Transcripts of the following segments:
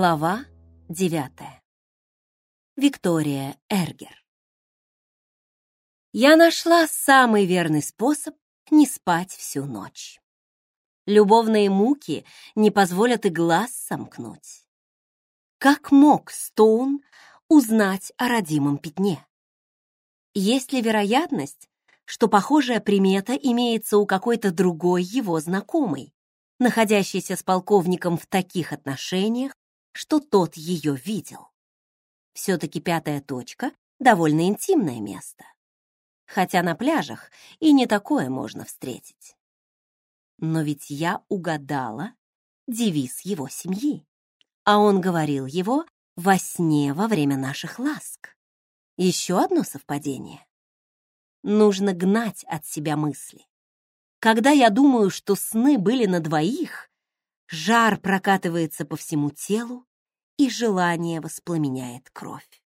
Глава девятая. Виктория Эргер. Я нашла самый верный способ не спать всю ночь. Любовные муки не позволят и глаз сомкнуть. Как мог Стоун узнать о родимом пятне? Есть ли вероятность, что похожая примета имеется у какой-то другой его знакомой, находящейся с полковником в таких отношениях, что тот ее видел? Все-таки пятая точка — довольно интимное место. Хотя на пляжах и не такое можно встретить. Но ведь я угадала девиз его семьи, а он говорил его во сне во время наших ласк. Еще одно совпадение. Нужно гнать от себя мысли. Когда я думаю, что сны были на двоих, жар прокатывается по всему телу, и желание воспламеняет кровь.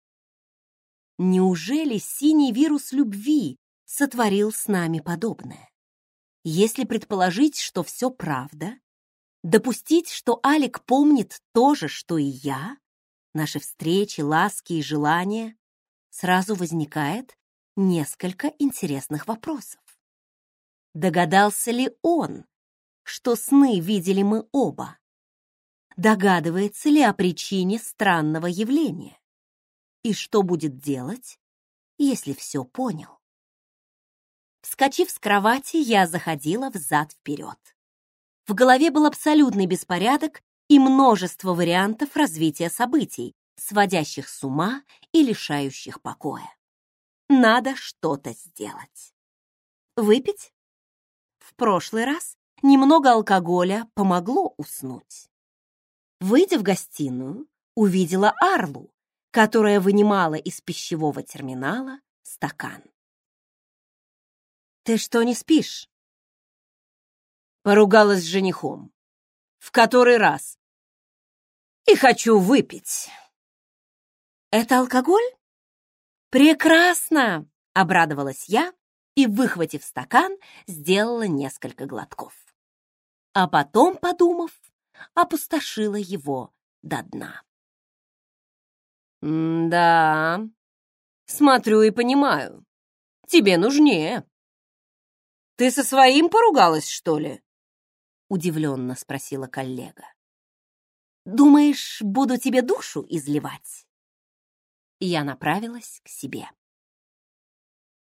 Неужели синий вирус любви сотворил с нами подобное? Если предположить, что все правда, допустить, что Алик помнит то же, что и я, наши встречи, ласки и желания, сразу возникает несколько интересных вопросов. Догадался ли он, что сны видели мы оба? Догадывается ли о причине странного явления? И что будет делать, если все понял? Вскочив с кровати, я заходила взад-вперед. В голове был абсолютный беспорядок и множество вариантов развития событий, сводящих с ума и лишающих покоя. Надо что-то сделать. Выпить? В прошлый раз немного алкоголя помогло уснуть. Выйдя в гостиную, увидела Арлу, которая вынимала из пищевого терминала стакан. «Ты что, не спишь?» Поругалась с женихом. «В который раз?» «И хочу выпить». «Это алкоголь?» «Прекрасно!» — обрадовалась я и, выхватив стакан, сделала несколько глотков. А потом, подумав, опустошила его до дна. «Да, смотрю и понимаю. Тебе нужнее». «Ты со своим поругалась, что ли?» — удивленно спросила коллега. «Думаешь, буду тебе душу изливать?» я направилась к себе.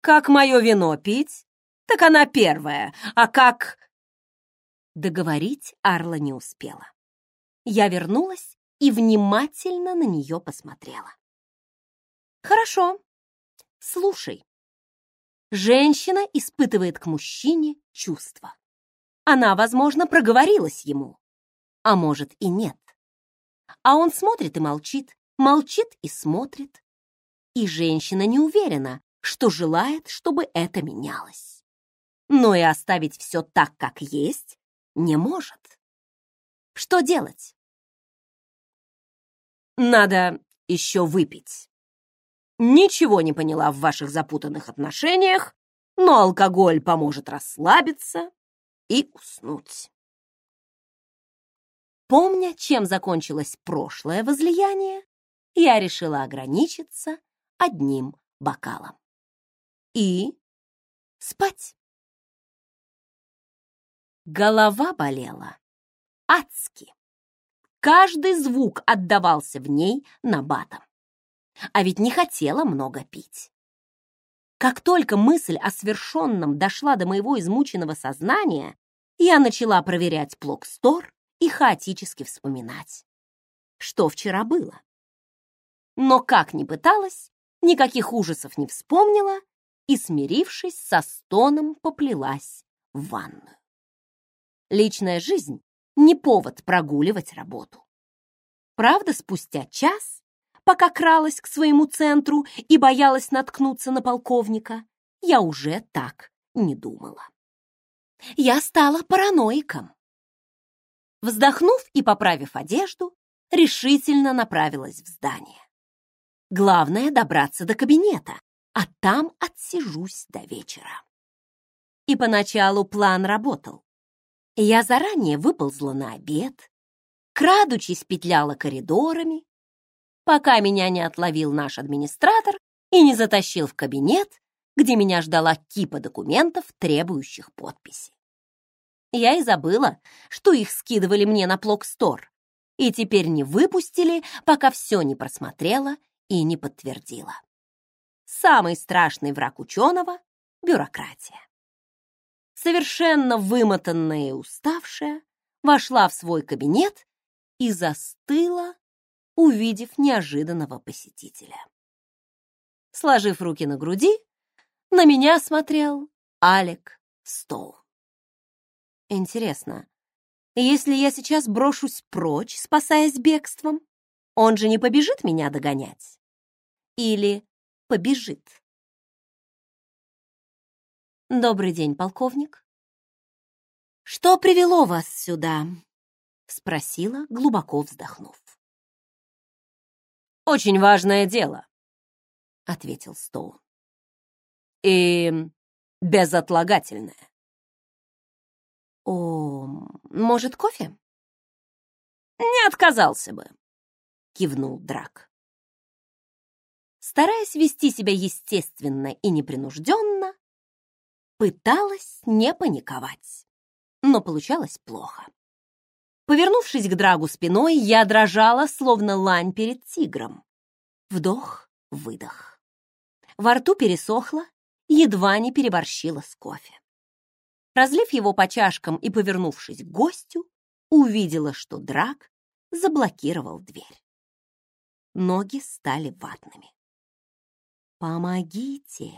«Как мое вино пить? Так она первая, а как...» Договорить Арла не успела. Я вернулась и внимательно на нее посмотрела. «Хорошо, слушай. Женщина испытывает к мужчине чувства. Она, возможно, проговорилась ему, а может и нет. А он смотрит и молчит, молчит и смотрит. И женщина не уверена, что желает, чтобы это менялось. Но и оставить все так, как есть, не может. Что делать? Надо еще выпить. Ничего не поняла в ваших запутанных отношениях, но алкоголь поможет расслабиться и уснуть. Помня, чем закончилось прошлое возлияние, я решила ограничиться одним бокалом. И спать. Голова болела адски. Каждый звук отдавался в ней набатом. А ведь не хотела много пить. Как только мысль о свершенном дошла до моего измученного сознания, я начала проверять Плокстор и хаотически вспоминать, что вчера было но как ни пыталась, никаких ужасов не вспомнила и, смирившись, со стоном поплелась в ванную. Личная жизнь — не повод прогуливать работу. Правда, спустя час, пока кралась к своему центру и боялась наткнуться на полковника, я уже так не думала. Я стала параноиком. Вздохнув и поправив одежду, решительно направилась в здание. Главное — добраться до кабинета, а там отсижусь до вечера. И поначалу план работал. Я заранее выползла на обед. крадучись, петляла коридорами, пока меня не отловил наш администратор и не затащил в кабинет, где меня ждала кипа документов, требующих подписи. Я и забыла, что их скидывали мне на Плокстор, и теперь не выпустили, пока все не просмотрела и не подтвердила. Самый страшный враг ученого — бюрократия. Совершенно вымотанная и уставшая, вошла в свой кабинет и застыла, увидев неожиданного посетителя. Сложив руки на груди, на меня смотрел Алек Стоун. Интересно, если я сейчас брошусь прочь, спасаясь бегством, он же не побежит меня догонять? Или побежит? Добрый день, полковник. Что привело вас сюда? Спросила, глубоко вздохнув. Очень важное дело, ответил Стоун. И безотлагательное. О, может, кофе? Не отказался бы, кивнул Драк. Стараясь вести себя естественно и непринужденно, пыталась не паниковать, но получалось плохо. Повернувшись к Драгу спиной, я дрожала, словно лань перед тигром. Вдох, выдох. Во рту пересохло, едва не переборщила с кофе. Разлив его по чашкам и повернувшись к гостю, увидела, что Драк заблокировал дверь. Ноги стали ватными. «Помогите!»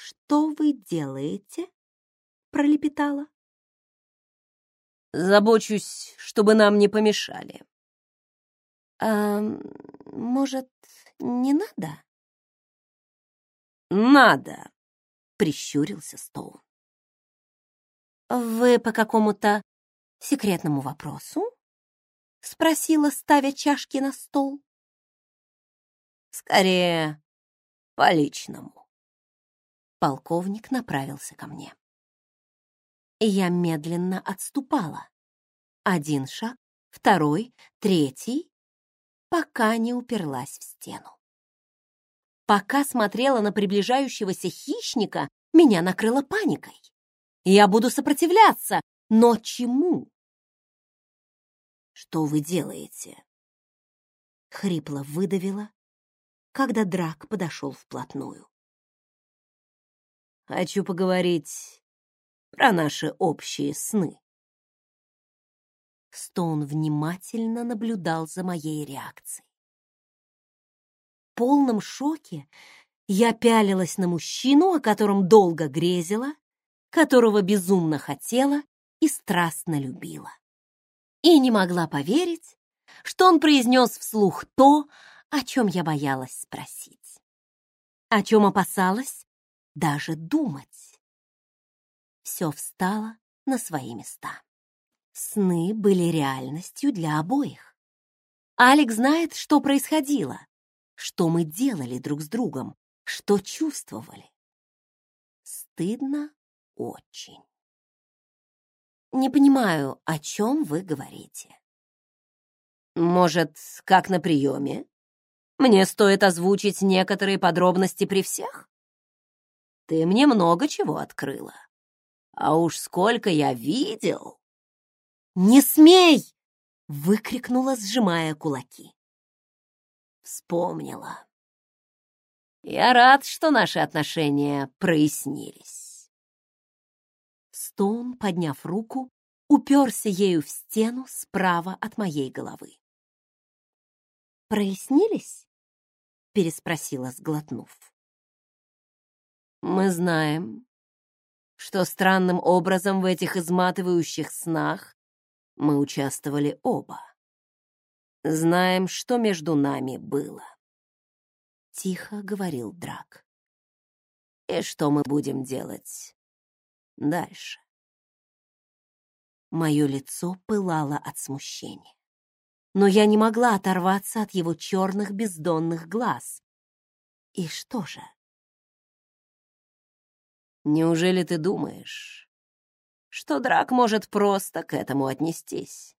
«Что вы делаете?» — пролепетала. Забочусь, чтобы нам не помешали. А, может, не надо? Надо, прищурился Стоун. Вы по какому-то секретному вопросу? Спросила, ставя чашки на стол. Скорее, по личному. Полковник направился ко мне. Я медленно отступала. Один шаг, второй, третий, пока не уперлась в стену. Пока смотрела на приближающегося хищника, меня накрыла паникой. Я буду сопротивляться, но чему? Что вы делаете? Хрипло выдавила, когда Драк подошел вплотную. Хочу поговорить про наши общие сны. Стоун внимательно наблюдал за моей реакцией. В полном шоке я пялилась на мужчину, о котором долго грезила, которого безумно хотела и страстно любила. И не могла поверить, что он произнес вслух то, о чем я боялась спросить, о чем опасалась даже думать все встало на свои места. Сны были реальностью для обоих. Алекс знает, что происходило, что мы делали друг с другом, что чувствовали. Стыдно очень. Не понимаю, о чем вы говорите. Может, как на приеме? Мне стоит озвучить некоторые подробности при всех? Ты мне много чего открыла. А уж сколько я видел!» «Не смей!» — выкрикнула, сжимая кулаки. Вспомнила. Я рад, что наши отношения прояснились. Стоун, подняв руку, уперся ею в стену справа от моей головы. «Прояснились?» — переспросила, сглотнув. «Мы знаем, что странным образом в этих изматывающих снах мы участвовали оба. Знаем, что между нами было. Тихо говорил Драк. И что мы будем делать дальше? Мое лицо пылало от смущения. Но я не могла оторваться от его черных бездонных глаз. И что же? Неужели ты думаешь, что Драк может просто к этому отнестись?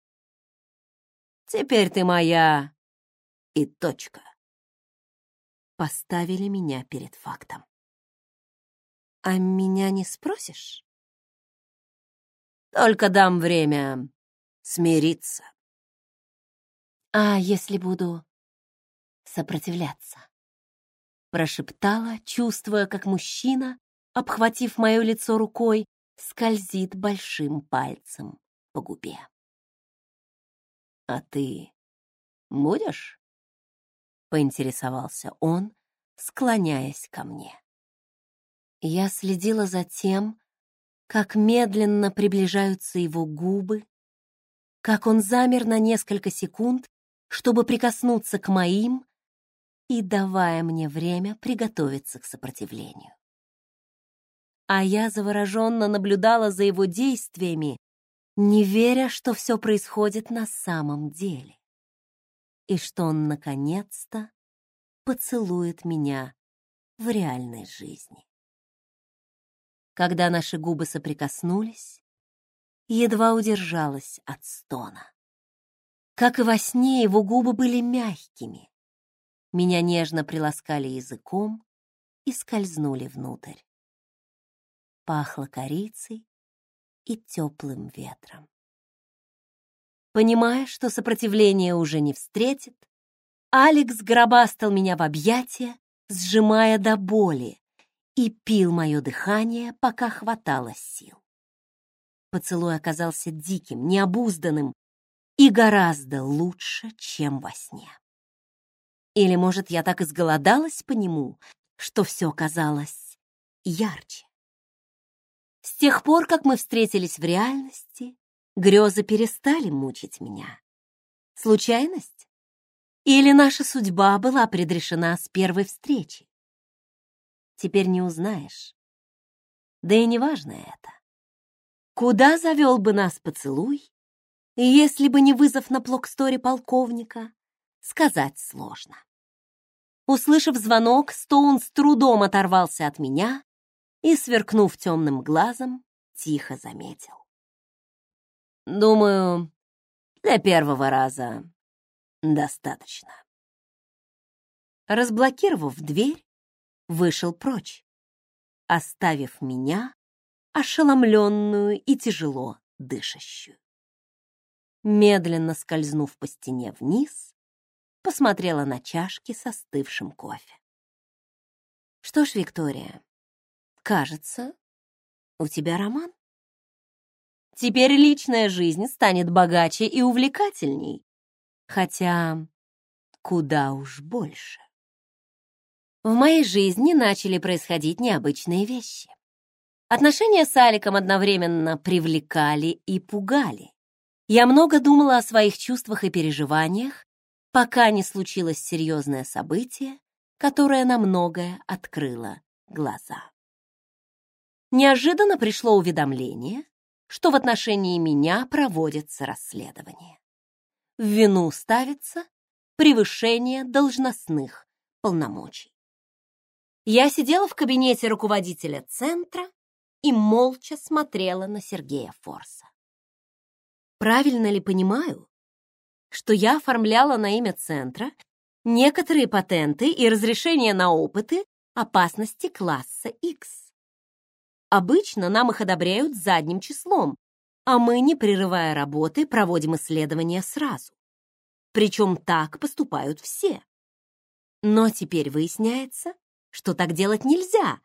Теперь ты моя и точка. Поставили меня перед фактом. А меня не спросишь? Только дам время смириться. А если буду сопротивляться? Прошептала, чувствуя, как мужчина, обхватив мое лицо рукой, скользит большим пальцем по губе. «А ты будешь?» — поинтересовался он, склоняясь ко мне. Я следила за тем, как медленно приближаются его губы, как он замер на несколько секунд, чтобы прикоснуться к моим и давая мне время приготовиться к сопротивлению. А я завороженно наблюдала за его действиями, не веря, что все происходит на самом деле. И что он, наконец-то, поцелует меня в реальной жизни. Когда наши губы соприкоснулись, едва удержалась от стона. Как и во сне, его губы были мягкими. Меня нежно приласкали языком и скользнули внутрь. Пахло корицей и теплым ветром. Понимая, что сопротивление уже не встретит, Алекс гробастал меня в объятия, сжимая до боли, и пил мое дыхание, пока хватало сил. Поцелуй оказался диким, необузданным и гораздо лучше, чем во сне. Или, может, я так изголодалась по нему, что все казалось ярче. С тех пор, как мы встретились в реальности, грезы перестали мучить меня. Случайность? Или наша судьба была предрешена с первой встречи? Теперь не узнаешь. Да и неважно это. Куда завел бы нас поцелуй, если бы не вызов на плоксторе полковника, сказать сложно. Услышав звонок, Стоун с трудом оторвался от меня и, сверкнув темным глазом, тихо заметил. «Думаю, для первого раза достаточно». Разблокировав дверь, вышел прочь, оставив меня ошеломленную и тяжело дышащую. Медленно скользнув по стене вниз, посмотрела на чашки со остывшим кофе. Что ж, Виктория, кажется, у тебя роман. Теперь личная жизнь станет богаче и увлекательней, хотя куда уж больше. В моей жизни начали происходить необычные вещи. Отношения с Аликом одновременно привлекали и пугали. Я много думала о своих чувствах и переживаниях, пока не случилось серьезное событие, которое на многое открыло глаза. Неожиданно пришло уведомление, что в отношении меня проводится расследование. В вину ставится превышение должностных полномочий. Я сидела в кабинете руководителя центра и молча смотрела на Сергея Форса. Правильно ли понимаю, что я оформляла на имя центра некоторые патенты и разрешения на опыты опасности класса X. Обычно нам их одобряют задним числом, а мы, не прерывая работы, проводим исследования сразу. Причем так поступают все. Но теперь выясняется, что так делать нельзя,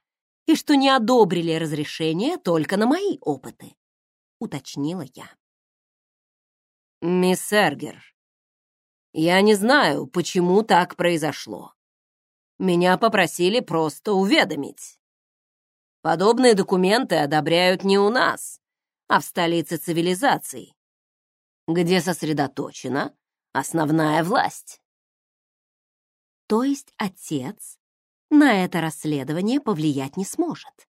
и что не одобрили разрешение только на мои опыты, уточнила я. «Мисс Эргер, я не знаю, почему так произошло. Меня попросили просто уведомить. Подобные документы одобряют не у нас, а в столице цивилизации, где сосредоточена основная власть. То есть отец на это расследование повлиять не сможет.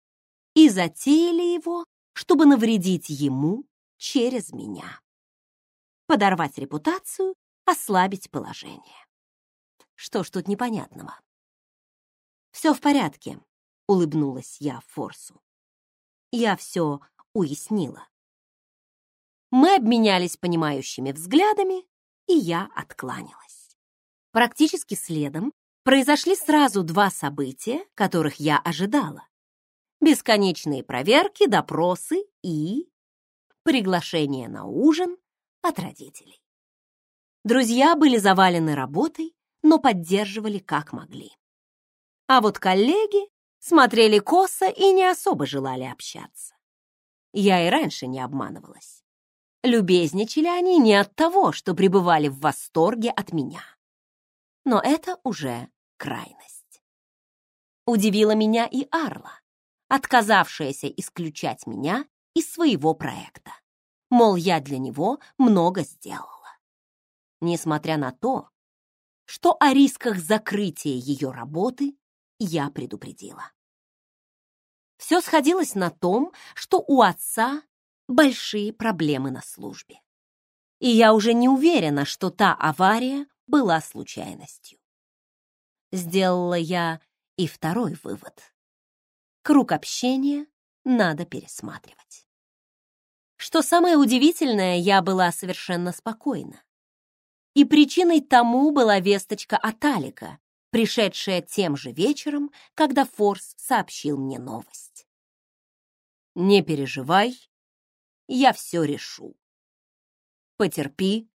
И затеяли его, чтобы навредить ему через меня. Подорвать репутацию ослабить положение. Что ж тут непонятного? «Все в порядке», — улыбнулась я Форсу. «Я все уяснила». Мы обменялись понимающими взглядами, и я откланялась. Практически следом произошли сразу два события, которых я ожидала. Бесконечные проверки, допросы и... приглашение на ужин от родителей. Друзья были завалены работой, но поддерживали как могли. А вот коллеги смотрели косо и не особо желали общаться. Я и раньше не обманывалась. Любезничали они не от того, что пребывали в восторге от меня. Но это уже крайность. Удивила меня и Арла, отказавшаяся исключать меня из своего проекта. Мол, я для него много сделала. Несмотря на то, что о рисках закрытия ее работы я предупредила. Все сходилось на том, что у отца большие проблемы на службе. И я уже не уверена, что та авария была случайностью. Сделала я и второй вывод. Круг общения надо пересматривать. Что самое удивительное, я была совершенно спокойна. И причиной тому была весточка от Алика, пришедшая тем же вечером, когда Форс сообщил мне новость. «Не переживай, я все решу. Потерпи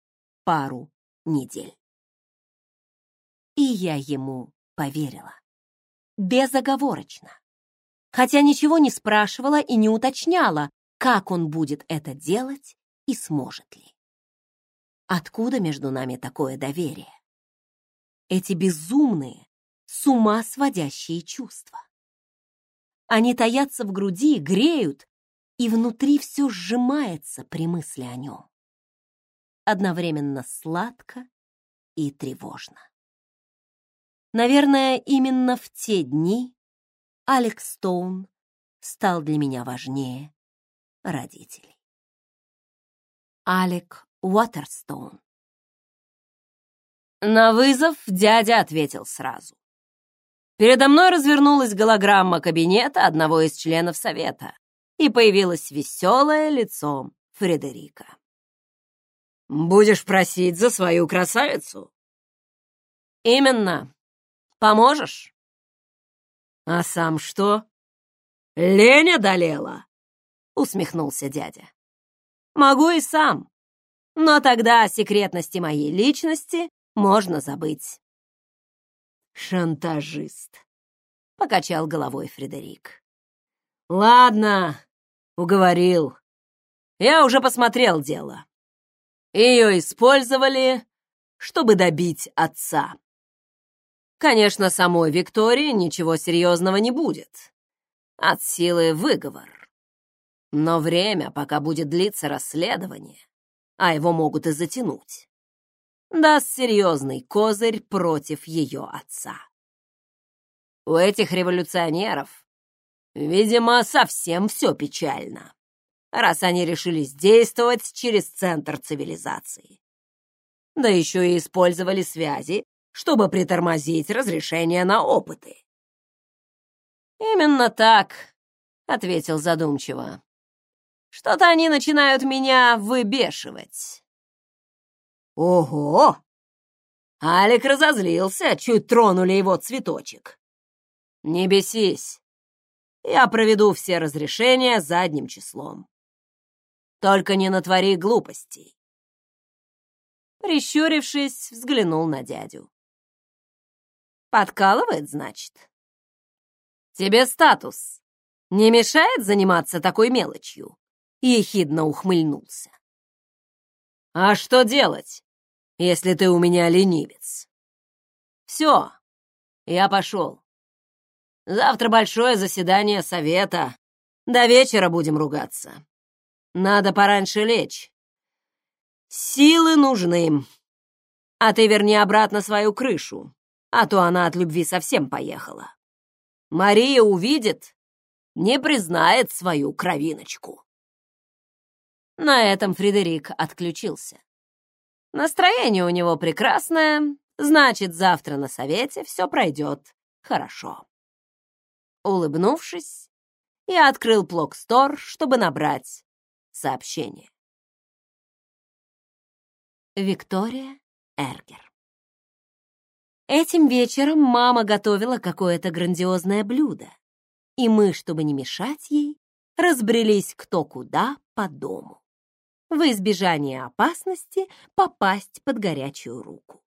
пару недель». И я ему поверила. Безоговорочно. Хотя ничего не спрашивала и не уточняла, как он будет это делать и сможет ли. Откуда между нами такое доверие? Эти безумные, с ума сводящие чувства. Они таятся в груди, греют, и внутри все сжимается при мысли о нем. Одновременно сладко и тревожно. Наверное, именно в те дни Алекс Стоун стал для меня важнее родителей. Алек Уотерстоун на вызов дядя ответил сразу. Передо мной развернулась голограмма кабинета одного из членов совета, и появилось веселое лицо Фредерика. «Будешь просить за свою красавицу?» «Именно. Поможешь?» «А сам что?» «Лень одолела?» — усмехнулся дядя. «Могу и сам. Но тогда о секретности моей личности можно забыть. «Шантажист», — покачал головой Фредерик. «Ладно, уговорил. Я уже посмотрел дело. Ее использовали, чтобы добить отца. Конечно, самой Виктории ничего серьезного не будет. От силы выговор. Но время, пока будет длиться расследование, а его могут и затянуть, даст серьезный козырь против ее отца. У этих революционеров, видимо, совсем все печально, раз они решились действовать через центр цивилизации. Да еще и использовали связи, чтобы притормозить разрешение на опыты. «Именно так», — ответил задумчиво. «Что-то они начинают меня выбешивать». Ого! Алик разозлился, чуть тронули его цветочек. Не бесись. Я проведу все разрешения задним числом. Только не натвори глупостей. Прищурившись, взглянул на дядю. Подкалывает, значит? Тебе статус не мешает заниматься такой мелочью? Ехидно ухмыльнулся. А что делать, если ты у меня ленивец? Все, я пошел. Завтра большое заседание совета. До вечера будем ругаться. Надо пораньше лечь. Силы нужны. А ты верни обратно свою крышу, а то она от любви совсем поехала. Мария увидит, не признает свою кровиночку. На этом Фредерик отключился. Настроение у него прекрасное, значит, завтра на совете все пройдет хорошо. Улыбнувшись, я открыл Плокстор, чтобы набрать сообщение. Виктория Эргер. Этим вечером мама готовила какое-то грандиозное блюдо, и мы, чтобы не мешать ей, разбрелись кто куда по дому, в избежание опасности попасть под горячую руку.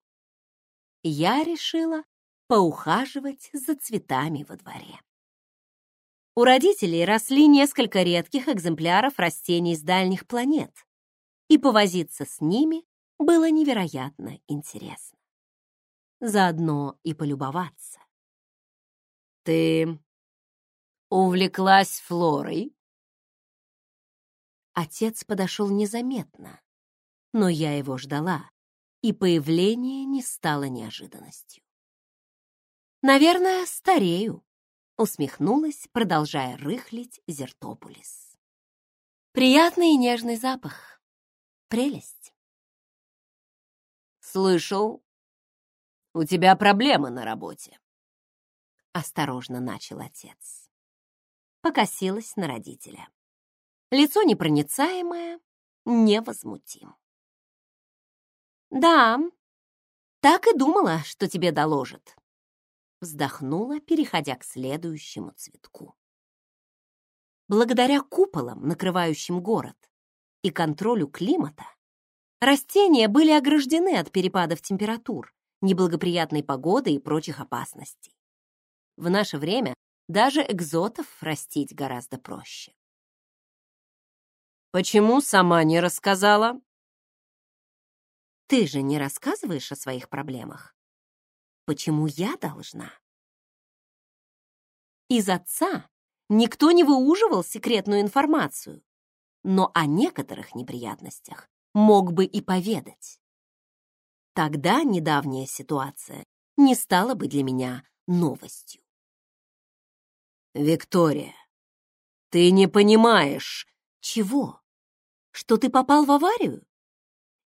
Я решила поухаживать за цветами во дворе. У родителей росли несколько редких экземпляров растений с дальних планет, и повозиться с ними было невероятно интересно. Заодно и полюбоваться. «Ты увлеклась Флорой?» Отец подошел незаметно, но я его ждала, и появление не стало неожиданностью. «Наверное, старею», — усмехнулась, продолжая рыхлить Зертопулис. «Приятный и нежный запах. Прелесть». «Слышал, у тебя проблемы на работе», — осторожно начал отец. Покосилась на родителя. Лицо непроницаемое, невозмутим. «Да, так и думала, что тебе доложат», — вздохнула, переходя к следующему цветку. Благодаря куполам, накрывающим город, и контролю климата, растения были ограждены от перепадов температур, неблагоприятной погоды и прочих опасностей. В наше время даже экзотов растить гораздо проще. Почему сама не рассказала? Ты же не рассказываешь о своих проблемах. Почему я должна? Из отца никто не выуживал секретную информацию, но о некоторых неприятностях мог бы и поведать. Тогда недавняя ситуация не стала бы для меня новостью. «Виктория, ты не понимаешь...» «Чего? Что ты попал в аварию?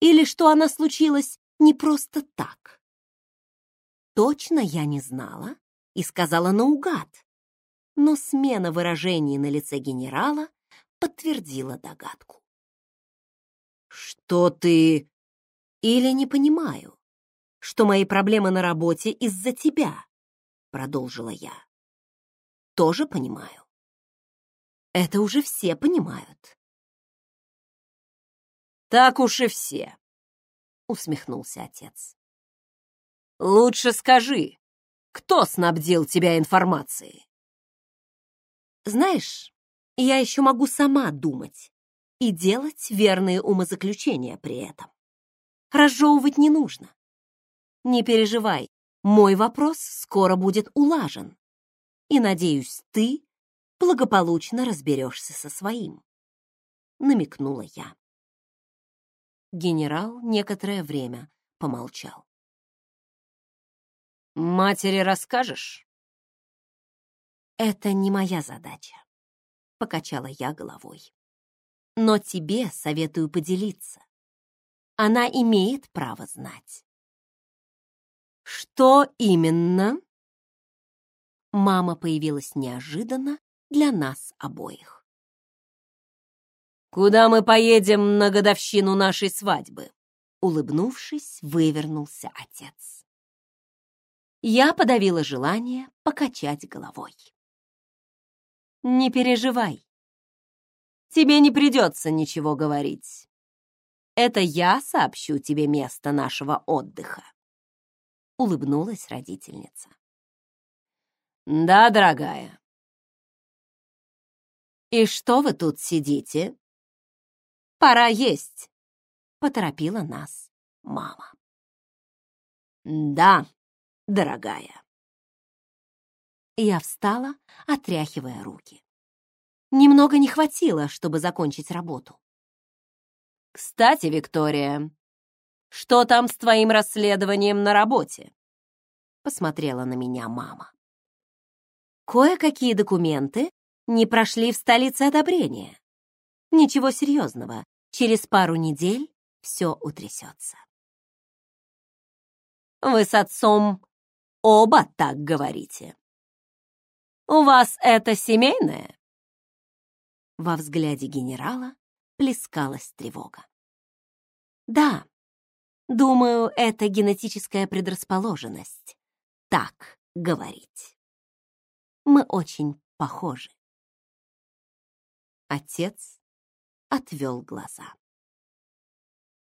Или что она случилась не просто так?» Точно я не знала и сказала наугад, но смена выражений на лице генерала подтвердила догадку. «Что ты...» «Или не понимаю, что мои проблемы на работе из-за тебя», — продолжила я тоже понимаю. Это уже все понимают. Так уж и все, усмехнулся отец. Лучше скажи, кто снабдил тебя информацией? Знаешь, я еще могу сама думать и делать верные умозаключения при этом. Разжевывать не нужно. Не переживай, мой вопрос скоро будет улажен и, надеюсь, ты благополучно разберешься со своим», — намекнула я. Генерал некоторое время помолчал. «Матери расскажешь?» «Это не моя задача», — покачала я головой. «Но тебе советую поделиться. Она имеет право знать». «Что именно?» Мама появилась неожиданно для нас обоих. «Куда мы поедем на годовщину нашей свадьбы?» Улыбнувшись, вывернулся отец. Я подавила желание покачать головой. «Не переживай. Тебе не придется ничего говорить. Это я сообщу тебе место нашего отдыха», — улыбнулась родительница. Да, дорогая. И что вы тут сидите? Пора есть, поторопила нас мама. Да, дорогая. Я встала, отряхивая руки. Немного не хватило, чтобы закончить работу. Кстати, Виктория, что там с твоим расследованием на работе? Посмотрела на меня мама. Кое-какие документы не прошли в столице одобрения. Ничего серьезного, через пару недель все утрясется. Вы с отцом оба так говорите. У вас это семейное? Во взгляде генерала плескалась тревога. Да, Думаю, это генетическая предрасположенность. Так говорить. Мы очень похожи. Отец отвел глаза.